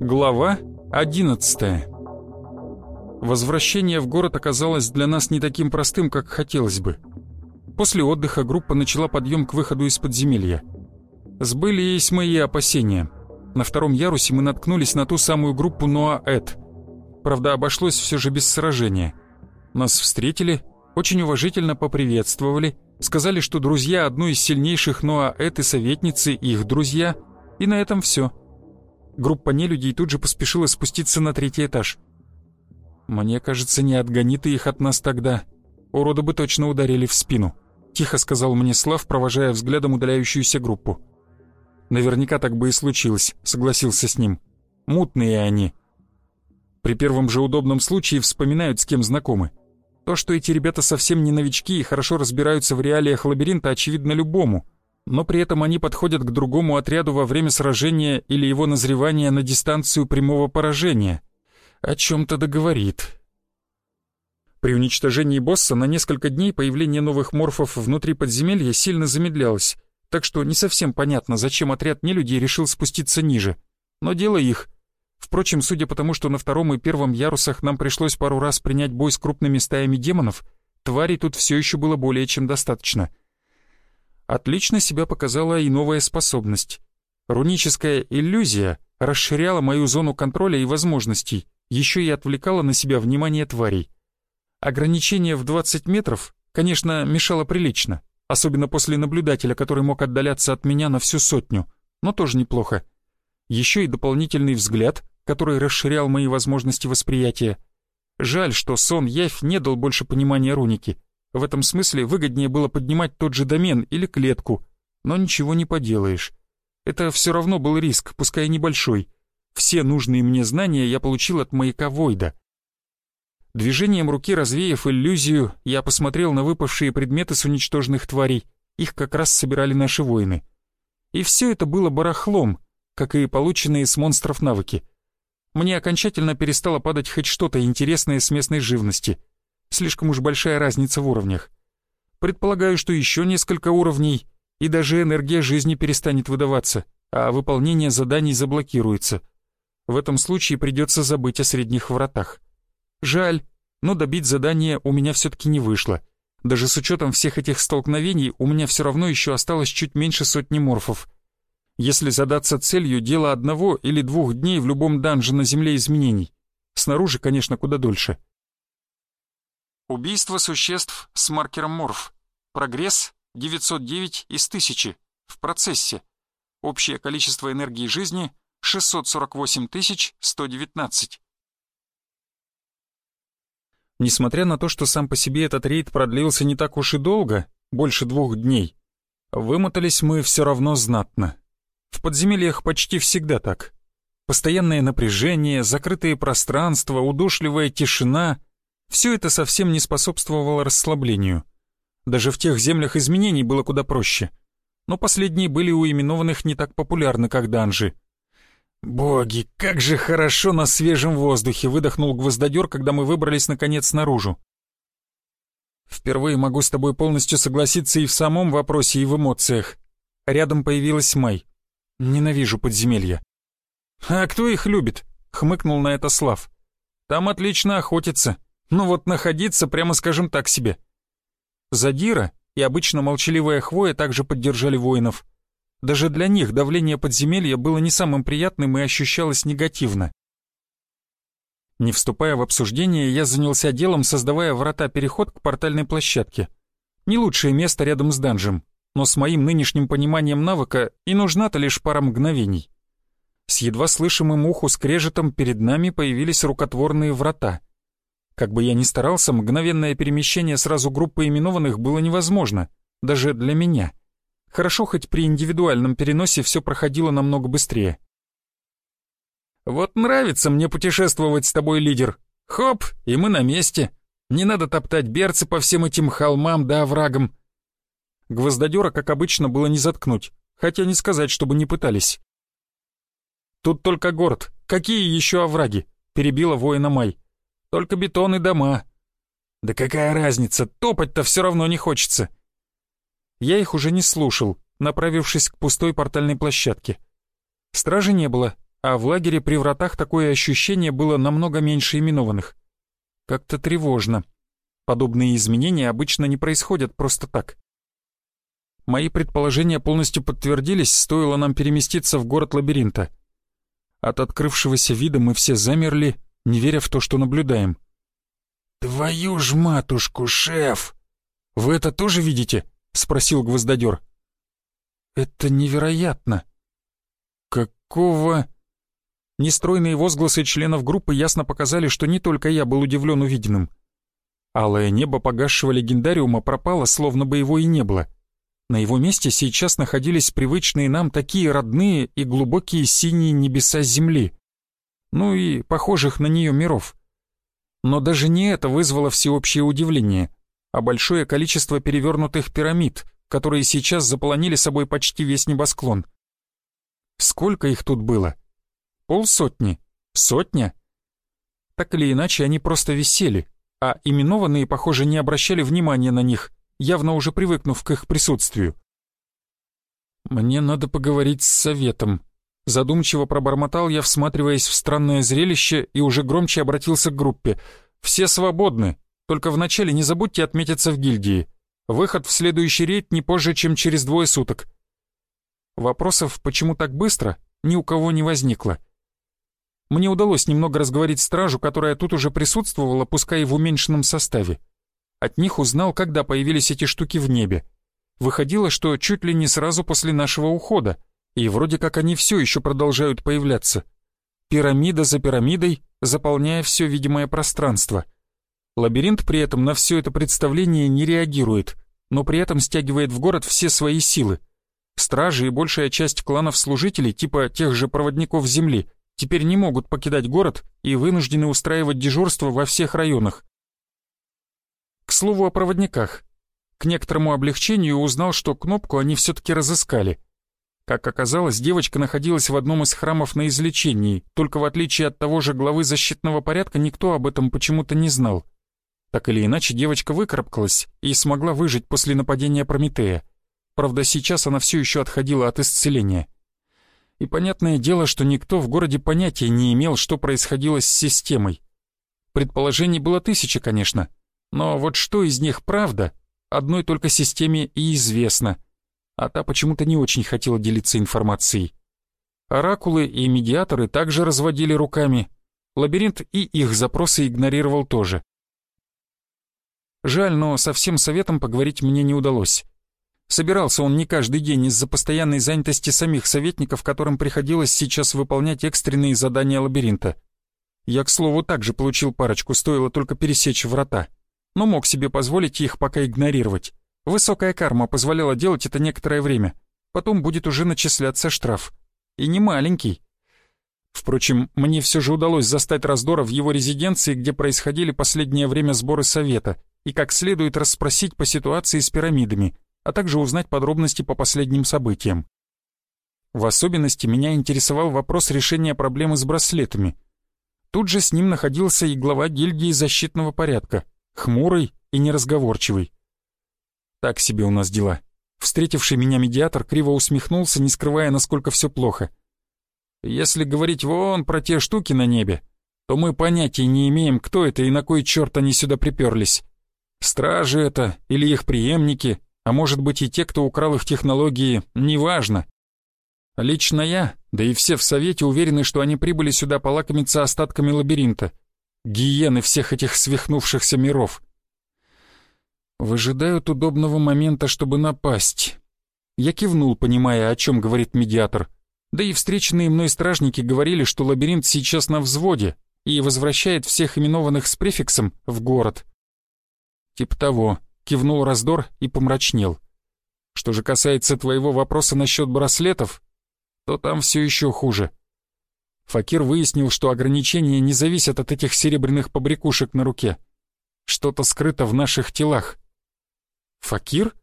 Глава 11 Возвращение в город оказалось для нас не таким простым, как хотелось бы. После отдыха группа начала подъем к выходу из подземелья. Сбылись мои опасения. На втором ярусе мы наткнулись на ту самую группу Ноа-Эд. Правда, обошлось все же без сражения. Нас встретили, очень уважительно поприветствовали, сказали, что друзья одной из сильнейших Ноа-Эд и советницы, их друзья, и на этом все. Группа нелюдей тут же поспешила спуститься на третий этаж. «Мне кажется, не отгони ты их от нас тогда. Уроды бы точно ударили в спину», — тихо сказал мне Слав, провожая взглядом удаляющуюся группу. «Наверняка так бы и случилось», — согласился с ним. «Мутные они». При первом же удобном случае вспоминают, с кем знакомы. То, что эти ребята совсем не новички и хорошо разбираются в реалиях лабиринта, очевидно любому — но при этом они подходят к другому отряду во время сражения или его назревания на дистанцию прямого поражения. О чем-то договорит. При уничтожении босса на несколько дней появление новых морфов внутри подземелья сильно замедлялось, так что не совсем понятно, зачем отряд нелюдей решил спуститься ниже. Но дело их. Впрочем, судя по тому, что на втором и первом ярусах нам пришлось пару раз принять бой с крупными стаями демонов, тварей тут все еще было более чем достаточно — Отлично себя показала и новая способность. Руническая иллюзия расширяла мою зону контроля и возможностей, еще и отвлекала на себя внимание тварей. Ограничение в 20 метров, конечно, мешало прилично, особенно после наблюдателя, который мог отдаляться от меня на всю сотню, но тоже неплохо. Еще и дополнительный взгляд, который расширял мои возможности восприятия. Жаль, что сон-явь не дал больше понимания руники — в этом смысле выгоднее было поднимать тот же домен или клетку, но ничего не поделаешь. Это все равно был риск, пускай небольшой. Все нужные мне знания я получил от маяка Войда. Движением руки развеяв иллюзию, я посмотрел на выпавшие предметы с уничтоженных тварей. Их как раз собирали наши воины. И все это было барахлом, как и полученные с монстров навыки. Мне окончательно перестало падать хоть что-то интересное с местной живности — Слишком уж большая разница в уровнях. Предполагаю, что еще несколько уровней, и даже энергия жизни перестанет выдаваться, а выполнение заданий заблокируется. В этом случае придется забыть о средних вратах. Жаль, но добить задание у меня все-таки не вышло. Даже с учетом всех этих столкновений у меня все равно еще осталось чуть меньше сотни морфов. Если задаться целью дело одного или двух дней в любом данже на Земле изменений. Снаружи, конечно, куда дольше. Убийство существ с маркером морф. Прогресс 909 из 1000. В процессе. Общее количество энергии жизни 648 119. Несмотря на то, что сам по себе этот рейд продлился не так уж и долго, больше двух дней, вымотались мы все равно знатно. В подземельях почти всегда так. Постоянное напряжение, закрытые пространства, удушливая тишина — все это совсем не способствовало расслаблению. Даже в тех землях изменений было куда проще. Но последние были у именованных не так популярны, как данжи. «Боги, как же хорошо на свежем воздухе!» — выдохнул гвоздодер, когда мы выбрались наконец наружу. «Впервые могу с тобой полностью согласиться и в самом вопросе, и в эмоциях. Рядом появилась Май. Ненавижу подземелья». «А кто их любит?» — хмыкнул на это Слав. «Там отлично охотятся. Ну вот находиться, прямо скажем так себе. Задира и обычно молчаливая Хвоя также поддержали воинов. Даже для них давление подземелья было не самым приятным и ощущалось негативно. Не вступая в обсуждение, я занялся делом, создавая врата-переход к портальной площадке. Не лучшее место рядом с данжем, но с моим нынешним пониманием навыка и нужна-то лишь пара мгновений. С едва слышимым уху скрежетом перед нами появились рукотворные врата — как бы я ни старался, мгновенное перемещение сразу группы именованных было невозможно, даже для меня. Хорошо, хоть при индивидуальном переносе все проходило намного быстрее. «Вот нравится мне путешествовать с тобой, лидер. Хоп, и мы на месте. Не надо топтать берцы по всем этим холмам да оврагам. Гвоздодера, как обычно, было не заткнуть, хотя не сказать, чтобы не пытались. «Тут только город. Какие еще овраги?» — перебила воина Май. «Только бетон и дома». «Да какая разница, топать-то все равно не хочется». Я их уже не слушал, направившись к пустой портальной площадке. Стражи не было, а в лагере при вратах такое ощущение было намного меньше именованных. Как-то тревожно. Подобные изменения обычно не происходят просто так. Мои предположения полностью подтвердились, стоило нам переместиться в город лабиринта. От открывшегося вида мы все замерли, не веря в то, что наблюдаем. «Твою ж матушку, шеф! Вы это тоже видите?» — спросил гвоздодер. «Это невероятно! Какого...» Нестройные возгласы членов группы ясно показали, что не только я был удивлен увиденным. Алое небо погасшего легендариума пропало, словно бы его и не было. На его месте сейчас находились привычные нам такие родные и глубокие синие небеса Земли. Ну и похожих на нее миров. Но даже не это вызвало всеобщее удивление, а большое количество перевернутых пирамид, которые сейчас заполонили собой почти весь небосклон. Сколько их тут было? Полсотни? Сотня? Так или иначе, они просто висели, а именованные, похоже, не обращали внимания на них, явно уже привыкнув к их присутствию. «Мне надо поговорить с советом», Задумчиво пробормотал я, всматриваясь в странное зрелище, и уже громче обратился к группе. «Все свободны, только вначале не забудьте отметиться в гильдии. Выход в следующий рейд не позже, чем через двое суток». Вопросов, почему так быстро, ни у кого не возникло. Мне удалось немного разговорить стражу, которая тут уже присутствовала, пускай и в уменьшенном составе. От них узнал, когда появились эти штуки в небе. Выходило, что чуть ли не сразу после нашего ухода — и вроде как они все еще продолжают появляться. Пирамида за пирамидой, заполняя все видимое пространство. Лабиринт при этом на все это представление не реагирует, но при этом стягивает в город все свои силы. Стражи и большая часть кланов-служителей, типа тех же проводников Земли, теперь не могут покидать город и вынуждены устраивать дежурство во всех районах. К слову о проводниках. К некоторому облегчению узнал, что кнопку они все-таки разыскали — как оказалось, девочка находилась в одном из храмов на излечении, только в отличие от того же главы защитного порядка никто об этом почему-то не знал. Так или иначе, девочка выкарабкалась и смогла выжить после нападения Прометея. Правда, сейчас она все еще отходила от исцеления. И понятное дело, что никто в городе понятия не имел, что происходило с системой. Предположений было тысяча, конечно, но вот что из них правда, одной только системе и известно — а та почему-то не очень хотела делиться информацией. Оракулы и медиаторы также разводили руками. Лабиринт и их запросы игнорировал тоже. Жаль, но со всем советом поговорить мне не удалось. Собирался он не каждый день из-за постоянной занятости самих советников, которым приходилось сейчас выполнять экстренные задания лабиринта. Я, к слову, также получил парочку, стоило только пересечь врата, но мог себе позволить их пока игнорировать. Высокая карма позволяла делать это некоторое время. Потом будет уже начисляться штраф. И не маленький. Впрочем, мне все же удалось застать раздора в его резиденции, где происходили последнее время сборы совета, и как следует расспросить по ситуации с пирамидами, а также узнать подробности по последним событиям. В особенности меня интересовал вопрос решения проблемы с браслетами. Тут же с ним находился и глава гильдии защитного порядка, хмурый и неразговорчивый. Так себе у нас дела. Встретивший меня медиатор криво усмехнулся, не скрывая, насколько все плохо. Если говорить вон про те штуки на небе, то мы понятия не имеем, кто это и на кой черт они сюда приперлись. Стражи это или их преемники, а может быть и те, кто украл их технологии, неважно. Лично я, да и все в Совете уверены, что они прибыли сюда полакомиться остатками лабиринта. Гиены всех этих свихнувшихся миров. Выжидают удобного момента, чтобы напасть. Я кивнул, понимая, о чем говорит медиатор. Да и встреченные мной стражники говорили, что лабиринт сейчас на взводе и возвращает всех именованных с префиксом в город. Тип того, кивнул раздор и помрачнел. Что же касается твоего вопроса насчет браслетов, то там все еще хуже. Факир выяснил, что ограничения не зависят от этих серебряных побрякушек на руке. Что-то скрыто в наших телах. Факир?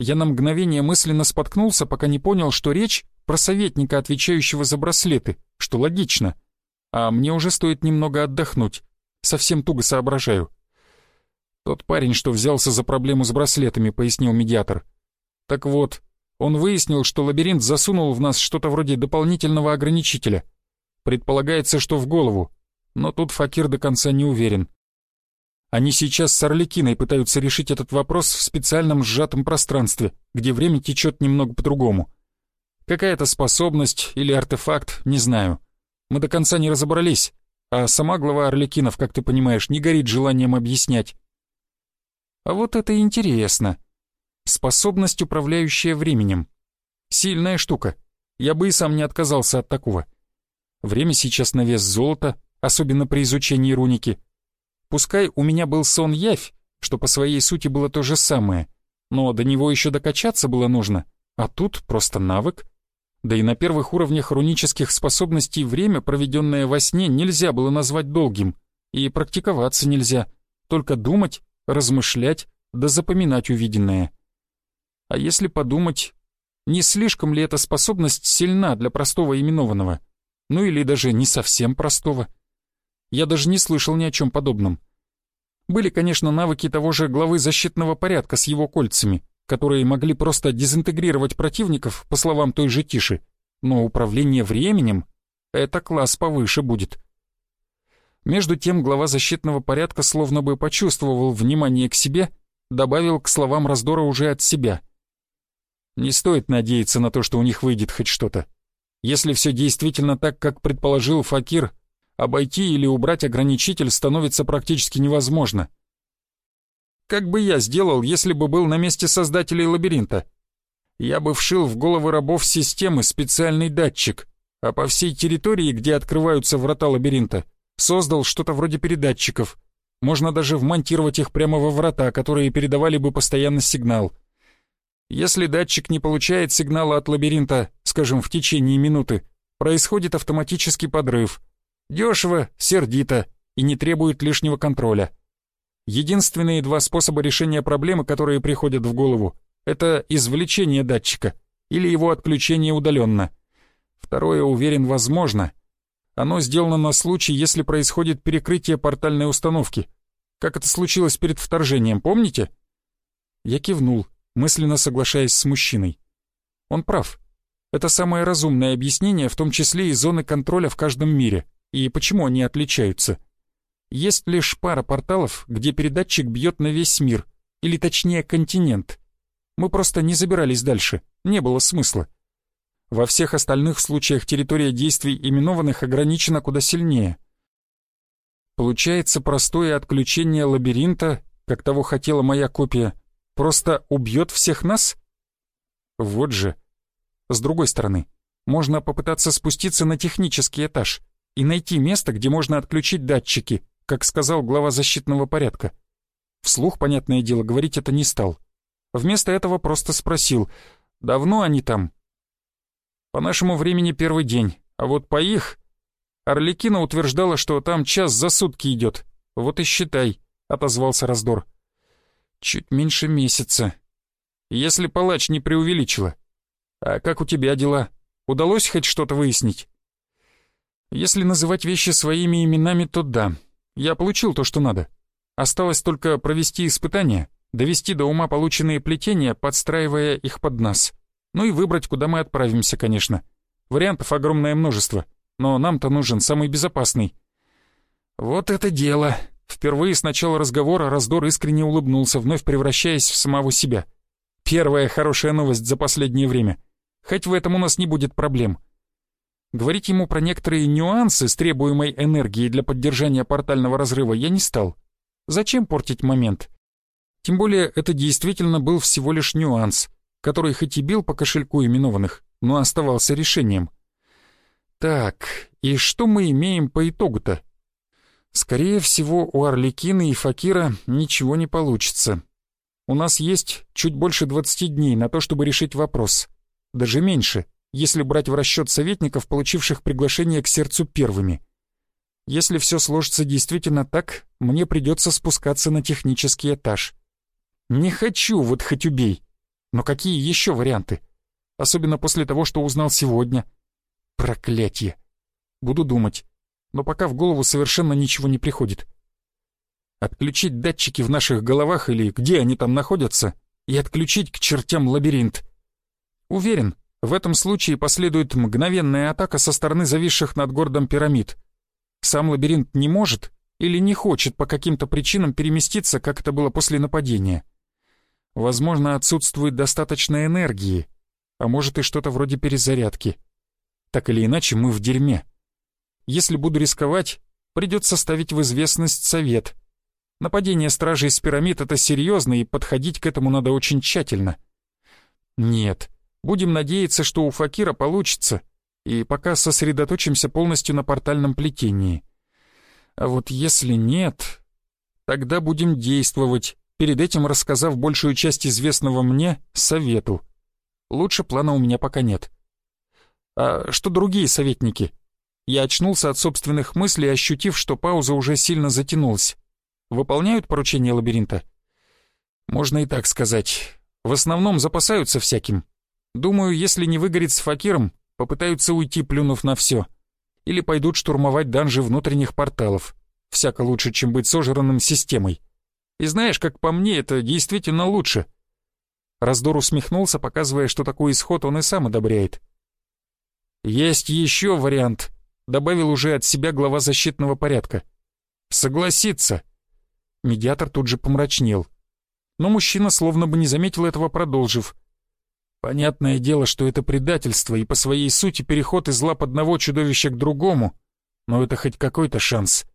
Я на мгновение мысленно споткнулся, пока не понял, что речь про советника, отвечающего за браслеты, что логично. А мне уже стоит немного отдохнуть. Совсем туго соображаю. Тот парень, что взялся за проблему с браслетами, пояснил медиатор. Так вот, он выяснил, что лабиринт засунул в нас что-то вроде дополнительного ограничителя. Предполагается, что в голову, но тут Факир до конца не уверен. Они сейчас с Орликиной пытаются решить этот вопрос в специальном сжатом пространстве, где время течет немного по-другому. Какая-то способность или артефакт, не знаю. Мы до конца не разобрались, а сама глава Орликинов, как ты понимаешь, не горит желанием объяснять. А вот это интересно. Способность, управляющая временем. Сильная штука. Я бы и сам не отказался от такого. Время сейчас на вес золота, особенно при изучении руники. Пускай у меня был сон-явь, что по своей сути было то же самое, но до него еще докачаться было нужно, а тут просто навык. Да и на первых уровнях рунических способностей время, проведенное во сне, нельзя было назвать долгим, и практиковаться нельзя, только думать, размышлять да запоминать увиденное. А если подумать, не слишком ли эта способность сильна для простого именованного? Ну или даже не совсем простого? Я даже не слышал ни о чем подобном. Были, конечно, навыки того же главы защитного порядка с его кольцами, которые могли просто дезинтегрировать противников, по словам той же Тиши, но управление временем — это класс повыше будет. Между тем глава защитного порядка словно бы почувствовал внимание к себе, добавил к словам раздора уже от себя. Не стоит надеяться на то, что у них выйдет хоть что-то. Если все действительно так, как предположил Факир, обойти или убрать ограничитель становится практически невозможно. Как бы я сделал, если бы был на месте создателей лабиринта? Я бы вшил в головы рабов системы специальный датчик, а по всей территории, где открываются врата лабиринта, создал что-то вроде передатчиков. Можно даже вмонтировать их прямо во врата, которые передавали бы постоянно сигнал. Если датчик не получает сигнала от лабиринта, скажем, в течение минуты, происходит автоматический подрыв — Дешево, сердито и не требует лишнего контроля. Единственные два способа решения проблемы, которые приходят в голову, это извлечение датчика или его отключение удаленно. Второе, уверен, возможно. Оно сделано на случай, если происходит перекрытие портальной установки. Как это случилось перед вторжением, помните? Я кивнул, мысленно соглашаясь с мужчиной. Он прав. Это самое разумное объяснение, в том числе и зоны контроля в каждом мире и почему они отличаются. Есть лишь пара порталов, где передатчик бьет на весь мир, или точнее континент. Мы просто не забирались дальше, не было смысла. Во всех остальных случаях территория действий именованных ограничена куда сильнее. Получается, простое отключение лабиринта, как того хотела моя копия, просто убьет всех нас? Вот же. С другой стороны, можно попытаться спуститься на технический этаж — и найти место, где можно отключить датчики, как сказал глава защитного порядка. Вслух, понятное дело, говорить это не стал. Вместо этого просто спросил, давно они там? По нашему времени первый день, а вот по их... Орликина утверждала, что там час за сутки идет. Вот и считай, отозвался раздор. Чуть меньше месяца. Если палач не преувеличила. А как у тебя дела? Удалось хоть что-то выяснить? Если называть вещи своими именами, то да. Я получил то, что надо. Осталось только провести испытания, довести до ума полученные плетения, подстраивая их под нас. Ну и выбрать, куда мы отправимся, конечно. Вариантов огромное множество, но нам-то нужен самый безопасный. Вот это дело. Впервые с начала разговора Раздор искренне улыбнулся, вновь превращаясь в самого себя. Первая хорошая новость за последнее время. Хоть в этом у нас не будет проблем. Говорить ему про некоторые нюансы с требуемой энергией для поддержания портального разрыва я не стал. Зачем портить момент? Тем более это действительно был всего лишь нюанс, который хоть и бил по кошельку именованных, но оставался решением. Так, и что мы имеем по итогу-то? Скорее всего, у Орликина и Факира ничего не получится. У нас есть чуть больше 20 дней на то, чтобы решить вопрос. Даже меньше — если брать в расчет советников, получивших приглашение к сердцу первыми. Если все сложится действительно так, мне придется спускаться на технический этаж. Не хочу, вот хоть убей. Но какие еще варианты? Особенно после того, что узнал сегодня. Проклятье. Буду думать. Но пока в голову совершенно ничего не приходит. Отключить датчики в наших головах или где они там находятся и отключить к чертям лабиринт. Уверен, в этом случае последует мгновенная атака со стороны зависших над городом пирамид. Сам лабиринт не может или не хочет по каким-то причинам переместиться, как это было после нападения. Возможно, отсутствует достаточно энергии, а может и что-то вроде перезарядки. Так или иначе, мы в дерьме. Если буду рисковать, придется ставить в известность совет. Нападение стражей с пирамид — это серьезно, и подходить к этому надо очень тщательно. Нет, будем надеяться, что у Факира получится, и пока сосредоточимся полностью на портальном плетении. А вот если нет, тогда будем действовать, перед этим рассказав большую часть известного мне совету. Лучше плана у меня пока нет. А что другие советники? Я очнулся от собственных мыслей, ощутив, что пауза уже сильно затянулась. Выполняют поручения лабиринта? Можно и так сказать. В основном запасаются всяким. Думаю, если не выгорит с факиром, попытаются уйти, плюнув на все. Или пойдут штурмовать данжи внутренних порталов. Всяко лучше, чем быть сожранным системой. И знаешь, как по мне, это действительно лучше. Раздор усмехнулся, показывая, что такой исход он и сам одобряет. «Есть еще вариант», — добавил уже от себя глава защитного порядка. «Согласиться». Медиатор тут же помрачнел. Но мужчина словно бы не заметил этого, продолжив. «Понятное дело, что это предательство и по своей сути переход из лап одного чудовища к другому, но это хоть какой-то шанс.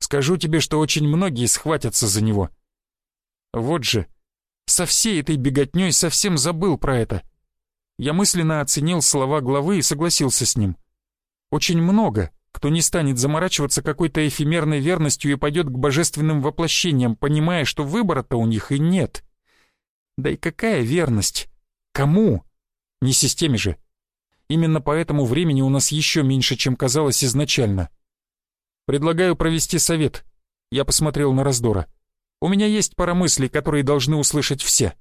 Скажу тебе, что очень многие схватятся за него. Вот же, со всей этой беготней совсем забыл про это. Я мысленно оценил слова главы и согласился с ним. Очень много, кто не станет заморачиваться какой-то эфемерной верностью и пойдет к божественным воплощениям, понимая, что выбора-то у них и нет. Да и какая верность? Кому? Не системе же. Именно поэтому времени у нас еще меньше, чем казалось изначально. Предлагаю провести совет. Я посмотрел на раздора. У меня есть пара мыслей, которые должны услышать все.